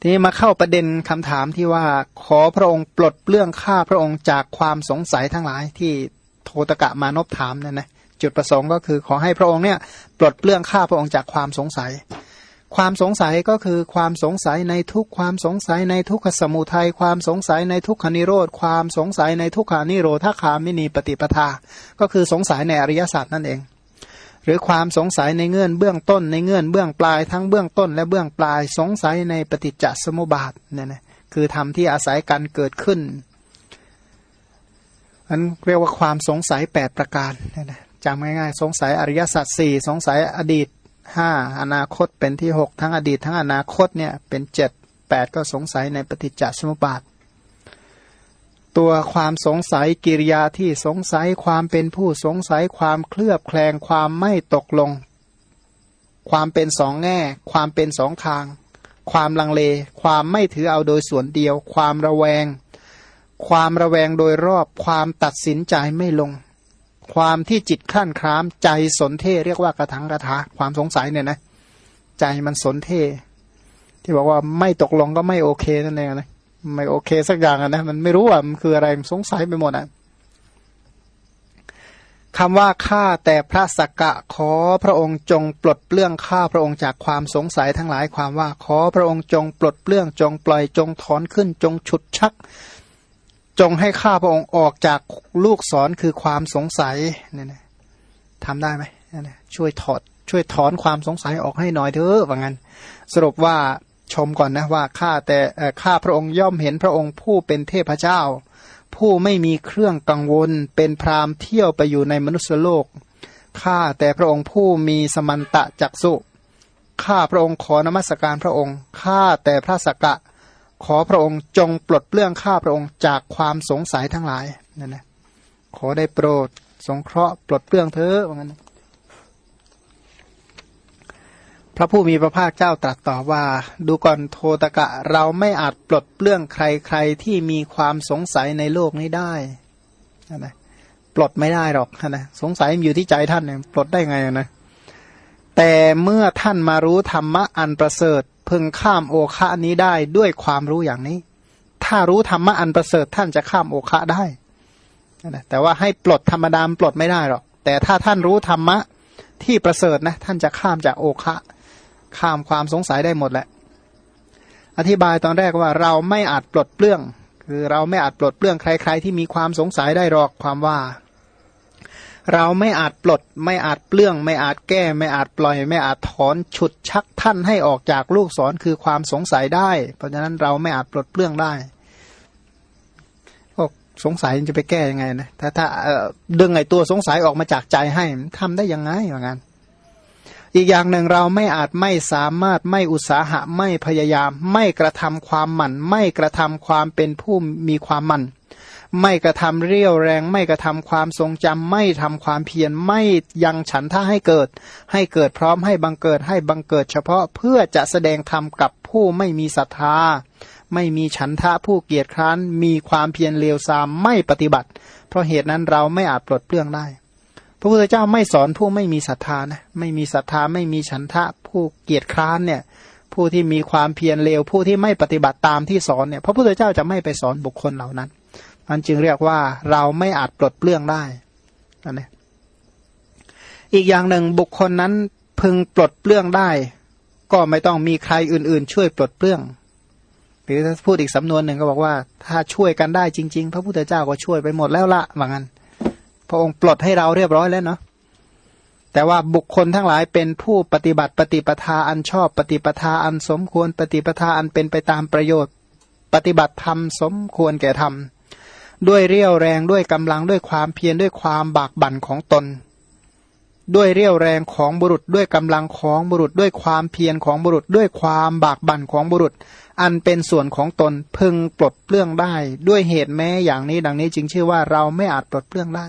ทีนี้มาเข้าประเด็นคำถามที่ว่าขอพระองค์ปลดเปลื้องข้าพระองค์จากความสงสัยทั้งหลายที่โทตกะมานพถามนั่นนะจุดประสงค์ก็คือขอให้พระองค์เนี่ยปลดเปลื้องข้าพระองค์จากความสงสัย ความสงสัยก็คือความสงสัยในทุกความสงสัยในทุกขสมุทัยความสงสัยในทุกขานิโรธความสงสัยในทุกขานิโรธาคามินีปฏิปทา ก็คือสงสัยในอริยสัจนั่นเอง รือความสงสัยในเงื่อนเบื้องต้นในเงื่อนเบื้องปลายทั้งเบื้องต้นและเบื้องปลายสงสัยในปฏิจจสมุปบาทเนี่ยนะคือธรรมที่อาศัยกันเกิดขึ้นอันเรียกว่าความสงสัย 8 ประการเนี่ยนะจำง่ายๆ สงสัยอริยสัจสี่สงสัยอดีตห้าอนาคตเป็นที่หกทั้งอดีต ทั้งอนาคตเนี่ยเป็นเจ็ดแปดก็สงสัยในปฏิจจสมุปบาท ตัวความสงสัยกิริยาที่สงสัยความเป็นผู้สงสัยความเคลือบแคลงความไม่ตกลง ความเป็นสองแง่ ความเป็นสองทาง ความลังเล ความไม่ถือเอาโดยส่วนเดียว ความระแวง ความระแวงโดยรอบ ความตัดสินใจไม่ลง ความที่จิตคลั่นคล้ามใจสนเทเรียกว่ากระถังกระทาความสงสัยเนี่ยนะ ใจมันสนเท ที่บอกว่าไม่ตกลงก็ไม่โอเคนั่นเองนะ ไม่โอเคสักอย่างนะมันไม่รู้ว่ามันคืออะไรมันสงสัยไปหมดอะคำว่าข้าแต่พระสักกะขอพระองค์จงปลดเปลื้องข้าพระองค์จากความสงสัยทั้งหลายความว่าขอพระองค์จงปลดเปลื้องจงปล่อยจงถอนขึ้นจงฉุดชัก จงให้ข้าพระองค์ออกจากลูกศรคือความสงสัยเนี่ยนะทำได้ไหมช่วยถอดช่วยถอนความสงสัยออกให้หน่อยเถอะว่างั้น สรุปว่า ชมก่อนนะว่าข้าแต่ข้าพระองค์ย่อมเห็นพระองค์ผู้เป็นเทพเจ้า ผู้ไม่มีเครื่องกังวล เป็นพรามเที่ยวไปอยู่ในมนุษยโลกข้าแต่พระองค์ผู้มีสมันตะจักสุข้าพระองค์ขอนมัสการพระองค์ข้าแต่พระสกะ ขอพระองค์จงปลดเปลื้องข้าพระองค์จากความสงสัยทั้งหลายนั่นนะขอได้โปรดสงเคราะห์ปลดเปลื้องเธอว่างั้น พระผู้มีพระภาคเจ้าตรัสต่อว่า ดูก่อนโทตกะเราไม่อาจปลดเปลื้องใครใครที่มีความสงสัยในโลกนี้ได้นะปลดไม่ได้หรอกนะสงสัยอยู่ที่ใจท่านเนี่ยปลดได้ไงนะแต่เมื่อท่านมารู้ธรรมะอันประเสริฐพึงข้ามโอคะนี้ได้ด้วยความรู้อย่างนี้ ถ้ารู้ธรรมะอันประเสริฐท่านจะข้ามโอคะได้แต่ว่าให้ปลดธรรมดามปลดไม่ได้หรอกแต่ถ้าท่านรู้ธรรมะที่ประเสริฐนะท่านจะข้ามจากโอคะ ข้ามความสงสัยได้หมดแหละ อธิบายตอนแรกว่าเราไม่อาจปลดเปลื้อง คือเราไม่อาจปลดเปลื้องใคร ๆ ที่มีความสงสัยได้หรอกความว่า เราไม่อาจปลด ไม่อาจเปลื้อง ไม่อาจแก้ ไม่อาจปล่อย ไม่อาจถอนฉุดชักท่านให้ออกจากลูกศรคือความสงสัยได้ เพราะฉะนั้นเราไม่อาจปลดเปลื้องได้สงสัยจะไปแก้ยังไงนะถ้าถ้าดึงไอ้ตัวสงสัยออกมาจากใจให้ทำได้ยังไงอย่างนั้น อีกอย่างหนึ่งเราไม่อาจไม่สามารถไม่อุตสาหะไม่พยายาม ไม่กระทำความหมั่น ไม่กระทำความเป็นผู้มีความหมั่น ไม่กระทำเรี่ยวแรง ไม่กระทำความทรงจำไม่ทำความเพียรไม่ยังฉันท่าให้เกิด ให้เกิดพร้อมให้บังเกิดให้บังเกิดเฉพาะเพื่อจะแสดงธรรมกับผู้ไม่มีศรัทธา ไม่มีฉันท่าผู้เกียจคร้านมีความเพียรเลวทรามไม่ปฏิบัติ เพราะเหตุนั้นเราไม่อาจปลดเปลื้องได้ พระพุทธเจ้าไม่สอนผู้ไม่มีศรัทธานะไม่มีศรัทธาไม่มีฉันทะ ผู้เกียจคร้านเนี่ย ผู้ที่มีความเพียรเลวผู้ที่ไม่ปฏิบัติตามที่สอนเนี่ย พระพุทธเจ้าจะไม่ไปสอนบุคคลเหล่านั้นมันจึงเรียกว่าเราไม่อาจปลดเปลื้องได้นนี้อีกอย่างหนึ่งบุคคลนั้นพึงปลดเปลื้องได้ ก็ไม่ต้องมีใครอื่นๆ ช่วยปลดเปลื้องหรือถ้าพูดอีกสำนวนหนึ่งก็บอกว่า ถ้าช่วยกันได้จริง ๆ พระพุทธเจ้าก็ช่วยไปหมดแล้วละว่างั้น พระองค์ปลดให้เราเรียบร้อยแล้วเนาะแต่ว่าบุคคลทั้งหลายเป็นผู้ปฏิบัติปฏิปทาอันชอบ ปฏิปทาอันสมควร ปฏิปทาอันเป็นไปตามประโยชน์ ปฏิบัติธรรมสมควรแก่ธรรมด้วยเรี่ยวแรงด้วยกำลังด้วยความเพียรด้วยความบากบั่นของตน ด้วยเรี่ยวแรงของบุรุษด้วยกำลังของบุรุษด้วยความเพียรของบุรุษด้วยความบากบั่นของบุรุษ อันเป็นส่วนของตนพึงปลดเปลื้องได้ ด้วยเหตุแม้อย่างนี้ดังนี้จึงชื่อว่าเราไม่อาจปลดเปลื้องได้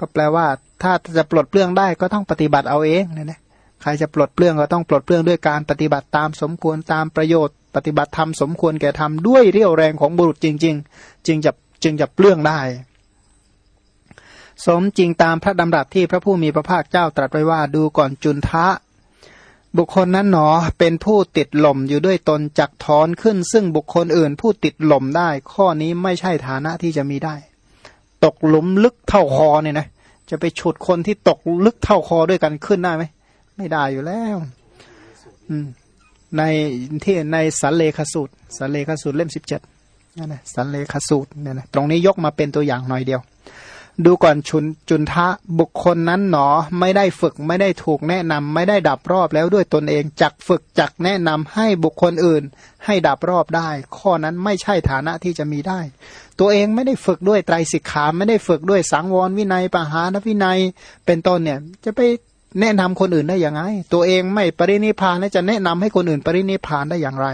ก็แปลว่า ถ้าจะปลดเปลื้องได้ก็ต้องปฏิบัติเอาเองเนะนะใครจะปลดเปลื้องก็ต้องปลดเปลื้องด้วยการปฏิบัติตามสมควรตามประโยชน์ ปฏิบัติธรรมสมควรแก่ธรรมด้วยเรี่ยวแรงของบุรุษจริง ๆ จึงจะจึงจะเปลื้องได้ สมจริงตามพระดำรัสที่พระผู้มีพระภาคเจ้าตรัสไว้ว่าดูก่อนจุนทะ บุคคลนั้นหนอเป็นผู้ติดหล่มอยู่ด้วยตนจักถอนขึ้น ซึ่งบุคคลอื่นผู้ติดหล่มได้ ข้อนี้ไม่ใช่ฐานะที่จะมีได้ ตกหลุมลึกเท่าคอเนี่ยนะจะไปฉุดคนที่ตกลึกเท่าคอด้วยกันขึ้นได้ไหมไม่ได้อยู่แล้ว อืม ในที่ในสันเลขสูตรสันเลขสูตรเล่มสิบเจ็ดนั่นนะสันเลขสูตรเนี่ยนะตรงนี้ยกมาเป็นตัวอย่างหน่อยเดียว ดูก่อนชุนจุนทะบุคคลนั้นหนอไม่ได้ฝึกไม่ได้ถูกแนะนำไม่ได้ดับรอบแล้วด้วยตนเองจักฝึกจักแนะนำให้บุคคลอื่น ให้ดับรอบได้ ข้อนั้นไม่ใช่ฐานะที่จะมีได้ ตัวเองไม่ได้ฝึกด้วยไตรสิกขาไม่ได้ฝึกด้วยสังวรวินัยปหานวินัย เป็นต้นเนี่ยจะไปแนะนำคนอื่นได้อย่างไง ตัวเองไม่ปรินิพานจะแนะนำให้คนอื่นปรินิพานได้อย่างไร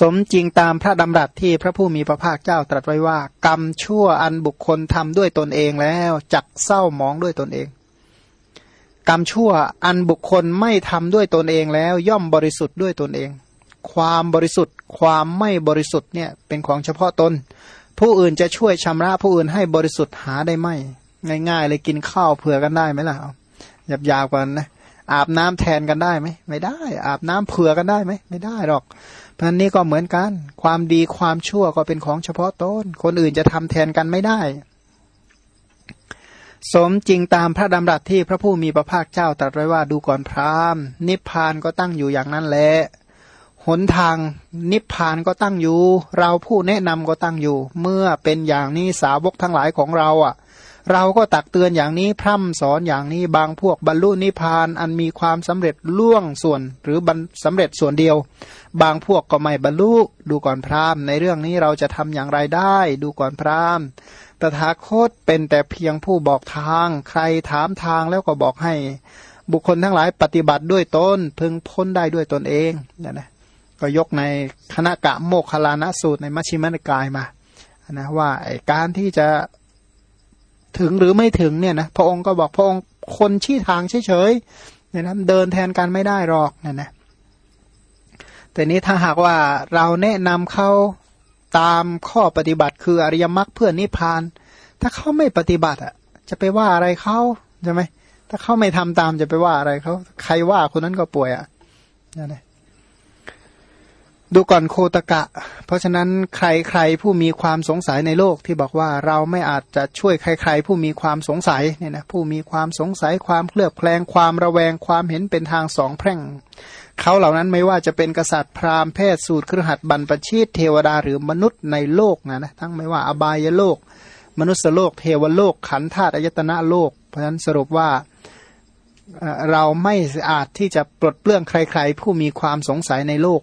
สมจริงตามพระดำรัสที่พระผู้มีพระภาคเจ้าตรัสไว้ว่า กรรมชั่วอันบุคคลทำด้วยตนเองแล้วจักเศร้ามองด้วยตนเอง กรรมชั่วอันบุคคลไม่ทำด้วยตนเองแล้ว ย่อมบริสุทธิ์ด้วยตนเอง ความบริสุทธิ์ ความไม่บริสุทธิ์เนี่ยเป็นของเฉพาะตน ผู้อื่นจะช่วยชำระผู้อื่นให้บริสุทธิ์หาได้ไหมง่าย ๆ เลยกินข้าวเผื่อกันได้ไหมล่ะหยาบๆกันนะ อาบน้ำแทนกันได้ไหมไม่ได้ อาบน้ำเผื่อกันได้ไหมไม่ได้หรอกเพันนี้ก็เหมือนกัน ความดีความชั่วก็เป็นของเฉพาะตนคนอื่นจะทำแทนกันไม่ได้ สมจริงตามพระดำรัสที่พระผู้มีพระภาคเจ้าตรัสไว้ว่าดูก่อนพราหมณ์ นิพพานก็ตั้งอยู่อย่างนั้นแหละหนทางนิพพานก็ตั้งอยู่ เราผู้แนะนำก็ตั้งอยู่ เมื่อเป็นอย่างนี้สาวกทั้งหลายของเราอะ เราก็ตักเตือนอย่างนี้พร่ำสอนอย่างนี้บางพวกบรรลุนิพพานอันมีความสำเร็จล่วงส่วนหรือสำเร็จส่วนเดียว บางพวกก็ไม่บรรลุดูก่อนพราหมณ์ในเรื่องนี้เราจะทำอย่างไรได้ ดูก่อนพราหมณ์ตถาคตเป็นแต่เพียงผู้บอกทาง ใครถามทางแล้วก็บอกให้ บุคคลทั้งหลายปฏิบัติด้วยตนพึงพ้นได้ด้วยตนเองเนี่ยนะก็ยกในคณะกะโมกขลานะสูตรในมัชฌิมนิกายมานะว่าการที่จะ ถึงหรือไม่ถึงเนี่ยนะพระองค์ก็บอกพระองค์คนชี้ทางเฉยๆเนี่ยนะเดินแทนกันไม่ได้หรอกเนี่ยนะแต่นี้ถ้าหากว่าเราแนะนำเขาตามข้อปฏิบัติคืออริยมรรคเพื่อนิพพาน ถ้าเขาไม่ปฏิบัติอะ จะไปว่าอะไรเขาใช่ไหมถ้าเขาไม่ทำตามจะไปว่าอะไรเขาใครว่าคนนั้นก็ป่วยอะนั่นแหละ ดูก่อนโคตกะ เพราะฉะนั้นใครใครผู้มีความสงสัยในโลกที่บอกว่าเราไม่อาจจะช่วยใคร ๆ ผู้มีความสงสัยเนี่ยนะผู้มีความสงสัยความเคลือบแคลงความระแวงความเห็นเป็นทางสองแพร่ง เขาเหล่านั้นไม่ว่าจะเป็นกษัตริย์พราหมณ์แพทย์สูตรครหัสบรรพชิตเทวดาหรือมนุษย์ในโลกนะนะทั้งไม่ว่าอบายโลก มนุษยโลก เทวโลก ขันธาตุอายตนะโลก เพราะฉะนั้นสรุปว่าเราไม่อาจที่จะปลดเปลื้องใคร ๆ ผู้มีความสงสัยในโลก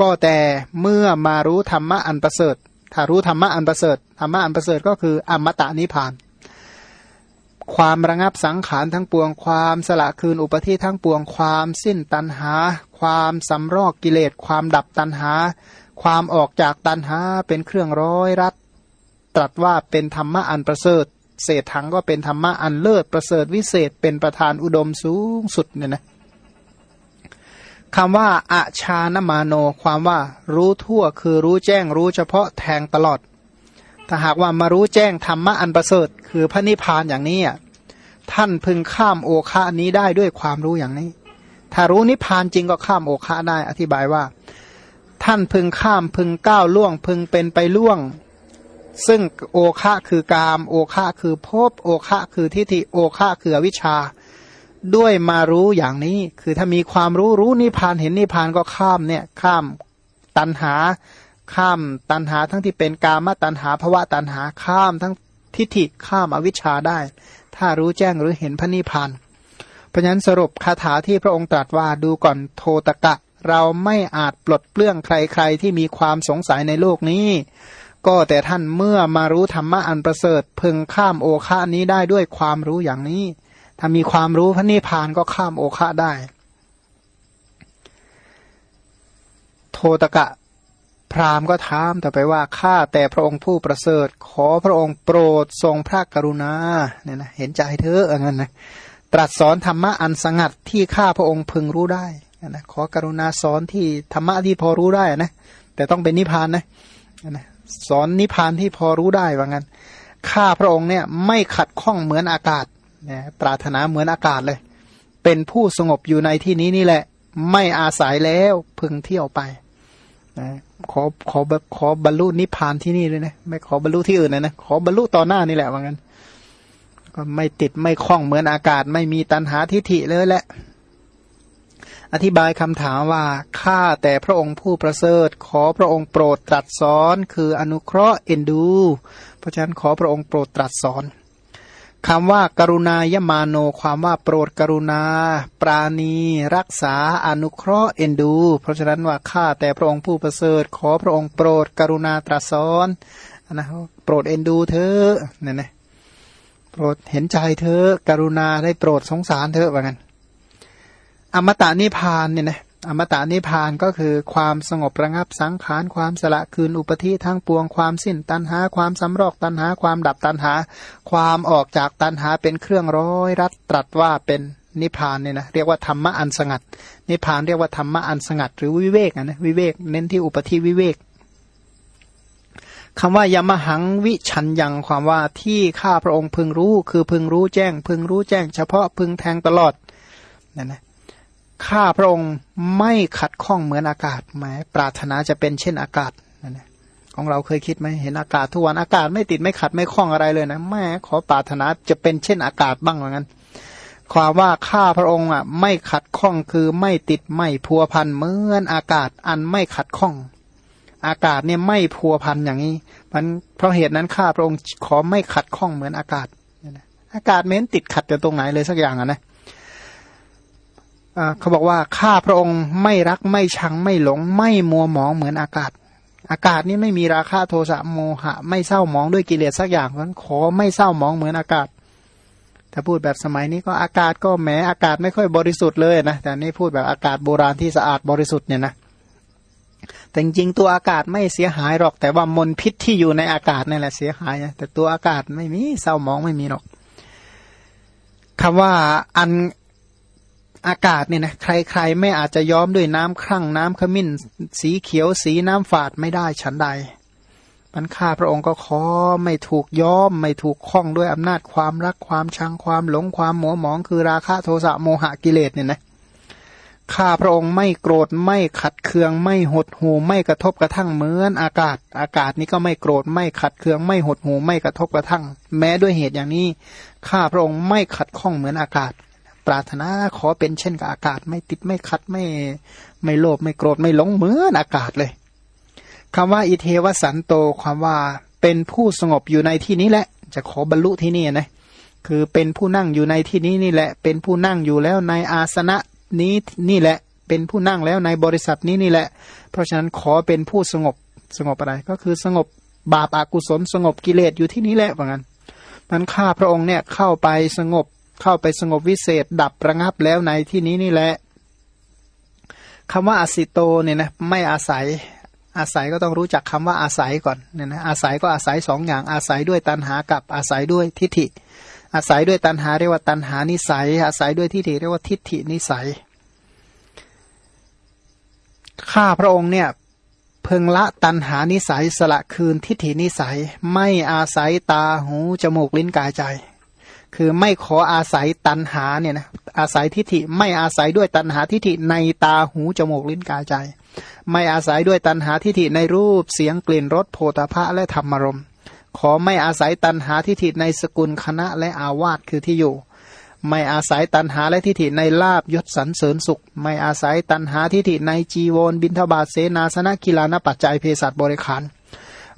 ก็แต่เมื่อมารู้ธรรมะอันประเสริฐ ถ้ารู้ธรรมะอันประเสริฐธรรมะอันประเสริฐก็คืออมตะนิพาน ความระงับสังขารทั้งปวงความสละคืนอุปธิทั้งปวงความสิ้นตัณหา ความสำรอกกิเลสความดับตัณหา ความออกจากตัณหาเป็นเครื่องร้อยรัดตรัสว่าเป็นธรรมะอันประเสริฐ เศษถังก็เป็นธรรมะอันเลิศประเสริฐวิเศษเป็นประธานอุดมสูงสุดเนี่ยนะ คำว่าอาชานมาโน ความว่ารู้ทั่วคือรู้แจ้งรู้เฉพาะแทงตลอด ถ้าหากว่ามารู้แจ้งธรรมะอันประเสริฐ คือพระนิพพานอย่างนี้ท่านพึงข้ามโอคานี้ได้ด้วยความรู้อย่างนี้ ถ้ารู้นิพพานจริงก็ข้ามโอคาได้ อธิบายว่า ท่านพึงข้ามพึงก้าวล่วง พึงเป็นไปล่วง ซึ่งโอคะคือกาม โอคะคือภพโอคะคือทิฏฐิโอคะคือวิชา ด้วยมารู้อย่างนี้ คือถ้ามีความรู้รู้นิพพานเห็นนิพพานก็ข้ามเนี่ยข้ามตันหา ข้ามตันหาทั้งที่เป็นกามตันหาภวะตันหาข้ามทั้งทิฏฐิข้ามอวิชชาได้ ถ้ารู้แจ้งหรือเห็นพระนิพพานเพราะฉะนั้นสรุปคาถาที่พระองค์ตรัสว่าดูก่อนโทตกะ เราไม่อาจปลดเปลื้องใคร ๆ ที่มีความสงสัยในโลกนี้ ก็แต่ท่านเมื่อมารู้ธรรมะอันประเสริฐพึงข้ามโอคานี้ได้ด้วยความรู้อย่างนี้ ถ้ามีความรู้พระนิพพานก็ข้ามโอคะได้ โทตกะพราหมณ์ก็ถามแต่ไปว่าข้าแต่พระองค์ผู้ประเสริฐ ขอพระองค์โปรดทรงพระกรุณาเนี่ยนะเห็นใจเธออย่างนั้นนะตรัสสอนธรรมะอันสงัดที่ข้าพระองค์พึงรู้ได้นะขอกรุณาสอนที่ธรรมะที่พอรู้ได้นะแต่ต้องเป็นนิพพานนะนะสอนนิพพานที่พอรู้ได้ว่างั้นข้าพระองค์เนี่ยไม่ขัดข้องเหมือนอากาศ นะปรารถนาเหมือนอากาศเลย เป็นผู้สงบอยู่ในที่นี้นี่แหละ ไม่อาศัยแล้วพึงเที่ยวไปนะขอขอขอบรรลุนิพพานที่นี่เลยนะไม่ขอบรรลุที่อื่นนะนะขอบรรลุต่อหน้านี่แหละว่างั้น ก็ไม่ติดไม่คล้องเหมือนอากาศ ไม่มีตันหาทิฏฐิเลยแหละ อธิบายคำถามว่าข้าแต่พระองค์ผู้ประเสริฐ ขอพระองค์โปรดตรัสสอน คืออนุเคราะห์เอ็นดู เพราะฉะนั้นขอพระองค์โปรดตรัสสอน คำว่ากรุณายมาโน ความว่าโปรดกรุณา ปราณี รักษาอนุเคราะห์เอ็นดู เพราะฉะนั้นว่าข้าแต่พระองค์ผู้ประเสริฐ ขอพระองค์โปรดกรุณาตรัสสอนนะโปรดเอ็นดูเธอเนี่ยนะโปรดเห็นใจเธอกรุณาได้โปรดสงสารเธอว่างั้นอมตะนิพานเนี่ยนะ อมตะนิพานก็คือความสงบระงับสังขารความสละคืนอุปธิทั้งปวงความสิ้นตันหา ความสำรอกตันหา ความดับตันหา ความออกจากตันหาเป็นเครื่องร้อยรัดตรัสว่าเป็นนิพานเนี่ยนะเรียกว่าธรรมะอันสงัด นิพานเรียกว่าธรรมะอันสงัด หรือวิเวกนะวิเวกเน้นที่อุปธิวิเวกคำว่ายมหังวิชันยังความว่าที่ข้าพระองค์พึงรู้ คือพึงรู้แจ้ง พึงรู้แจ้ง เฉพาะพึงแทงตลอดนั่นนะ ข้าพระองค์ไม่ขัดข้องเหมือนอากาศไหมปรารถนาจะเป็นเช่นอากาศนั่นนะของเราเคยคิดไหมเห็นอากาศทุกวันอากาศไม่ติดไม่ขัดไม่ข้องอะไรเลยนะแม่ขอปรารถนาจะเป็นเช่นอากาศบ้างเหมือนกันความว่าข้าพระองค์อะไม่ขัดข้องคือไม่ติดไม่พัวพันเหมือนอากาศอันไม่ขัดข้อง อากาศเนี่ยไม่พัวพันอย่างนี้ มันเพราะเหตุนั้นข้าพระองค์ขอไม่ขัดข้องเหมือนอากาศอากาศเม้นติดขัดอยู่ตรงไหนเลยสักอย่างอะนะเเขาบอกว่าข้าพระองค์ไม่รักไม่ชังไม่หลง ไม่มัวหมองเหมือนอากาศ อากาศนี้ไม่มีราคาโทสะโมหะ ไม่เศร้าหมองด้วยกิเลสสักอย่างเพราะนั้นขอไม่เศร้าหมองเหมือนอากาศ ถ้าพูดแบบสมัยนี้ก็อากาศก็แหมอากาศไม่ค่อยบริสุทธิ์เลยนะแต่นี่พูดแบบอากาศโบราณที่สะอาดบริสุทธิ์เนี่ยนะแต่จริงตัวอากาศไม่เสียหายหรอก แต่ว่ามลพิษที่อยู่ในอากาศนี่แหละเสียหายแต่ตัวอากาศไม่มีเศร้าหมองไม่มีหรอกคำว่าอัน อากาศเนี่ยนะใครๆไม่อาจจะย้อมด้วยน้ำครั่งน้ำขมิ้น สีเขียวสีน้ำฝาดไม่ได้ฉันใดมันข้าพระองค์ก็ขอไม่ถูกย้อม ไม่ถูกคล้องด้วยอำนาจความรักความชังความหลงความหมัวหมองคือราคะโทสะโมหะกิเลสเนี่ยนะข้าพระองค์ไม่โกรธไม่ขัดเคืองไม่หดหูไม่กระทบกระทั่งเหมือนอากาศ อากาศนี้ก็ไม่โกรธไม่ขัดเคืองไม่หดหูไม่กระทบกระทั่ง แม้ด้วยเหตุอย่างนี้ข้าพระองค์ไม่ขัดข้องเหมือนอากาศ ปรารถนาขอเป็นเช่นกับอากาศ ไม่ติดไม่คัดไม่ไม่โลภไม่โกรธไม่หลงเหมือนอากาศเลยคำว่าอิเทวสันโตความว่าเป็นผู้สงบอยู่ในที่นี้แหละ จะขอบรรลุที่นี่นะคือเป็นผู้นั่งอยู่ในที่นี้นี่แหละ เป็นผู้นั่งอยู่แล้วในอาสนะนี้นี่แหละ เป็นผู้นั่งแล้วในบริษัทนี้นี่แหละ เพราะฉะนั้นขอเป็นผู้สงบสงบอะไรก็คือสงบบาปอากุศลสงบกิเลสอยู่ที่นี้แหละเหมือนกันมันข้าพระองค์เนี่ยเข้าไปสงบ เข้าไปสงบวิเศษ ดับระงับแล้วในที่นี้นี่แหละคำว่าอสิโตเนี่ยนะไม่อาศัยอาศัยก็ต้องรู้จักคำว่าอาศัยก่อนเนี่ยนะอาศัยก็อาศัยสองอย่างอาศัยด้วยตันหากับอาศัยด้วยทิฏฐิ อาศัยด้วยตันหาเรียกว่าตันหานิสัย อาศัยด้วยทิฏฐิเรียกว่าทิฏฐินิสัยข้าพระองค์เนี่ยเพึงละตันหานิสัยสละคืนทิฏฐินิสัย ไม่อาศัยตาหูจมูกลิ้นกายใจ คือไม่ขออาศัยตันหาเนี่ยนะอาศัยทิฏฐิไม่อาศัยด้วยตันหาทิฏฐิในตาหูจมูกลิ้นกายใจ ไม่อาศัยด้วยตันหาทิฏฐิในรูปเสียงกลิ่นรสโพธาภะและธรรมรมขอไม่อาศัยตันหาทิฏฐิในสกุลคณะและอาวาสคือที่อยู่ ไม่อาศัยตันหาและทิฏฐิในลาบยศสันเสริญสุข ไม่อาศัยตันหาทิฏฐิในจีวรบินทบาทเสนาสนะกีฬานปัจจัยเภสัชบริขาร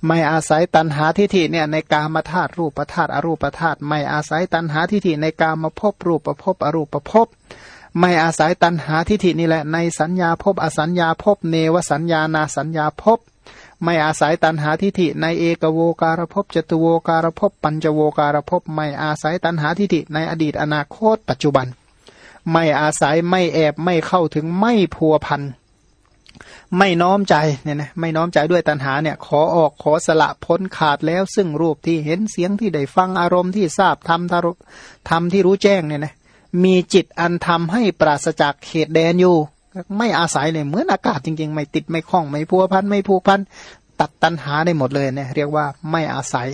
ไม่อาศัยตันหาทิฏฐิเนี่ยในกามธาตุรูปธาตุอรูปธาตุไม่อาศัยตันหาทิฏฐิในกามภพรูปภพอรูปภพไม่อาศัยตันหาทิฏฐินี่แหละในสัญญาภพอสัญญาภพเนวสัญญานาสัญญาภพไม่อาศัยตันหาทิฏฐิในเอกโวการภพจตุโวการภพปัญจโวการภพไม่อาศัยตันหาทิฏฐิในอดีตอนาคต ปัจจุบัน ไม่อาศัยไม่แอบไม่เข้าถึงไม่พัวพัน ไม่น้อมใจเนี่ยนะไม่น้อมใจด้วยตัณหาเนี่ย ขอออกขอสละพ้นขาดแล้ว ซึ่งรูปที่เห็นเสียงที่ได้ฟังอารมณ์ที่ทราบทำทารุทำที่รู้แจ้งเนี่ยนะมีจิตอันทำให้ปราศจากเขตแดนอยู่ ไม่อาศัยเลยเหมือนอากาศจริง ๆ ไม่ติดไม่คล้องไม่พัวพันไม่ผูกพันตัดตัณหาได้หมดเลยเนี่ยเรียกว่าไม่อาศัย